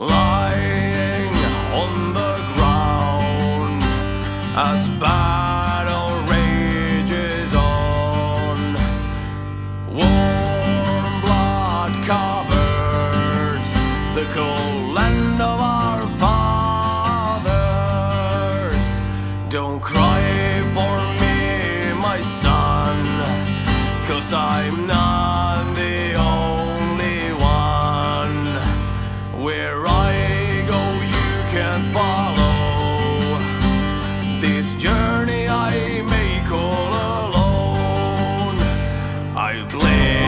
lying on the ground as battle rages on. Warm blood covers the cold land of our fathers. Don't cry for me, my son, cause I'm not. blame.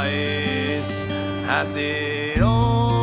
eyes has it all.